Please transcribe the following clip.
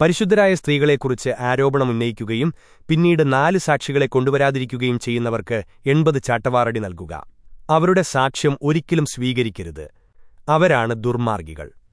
പരിശുദ്ധരായ സ്ത്രീകളെക്കുറിച്ച് ആരോപണമുന്നയിക്കുകയും പിന്നീട് നാല് സാക്ഷികളെ കൊണ്ടുവരാതിരിക്കുകയും ചെയ്യുന്നവർക്ക് എൺപത് ചാട്ടവാറടി നൽകുക. അവരുടെ സാക്ഷ്യം ഒരിക്കലും സ്വീകരിക്കരുത്. അവരാണ് ദുർമാർഗികൾ.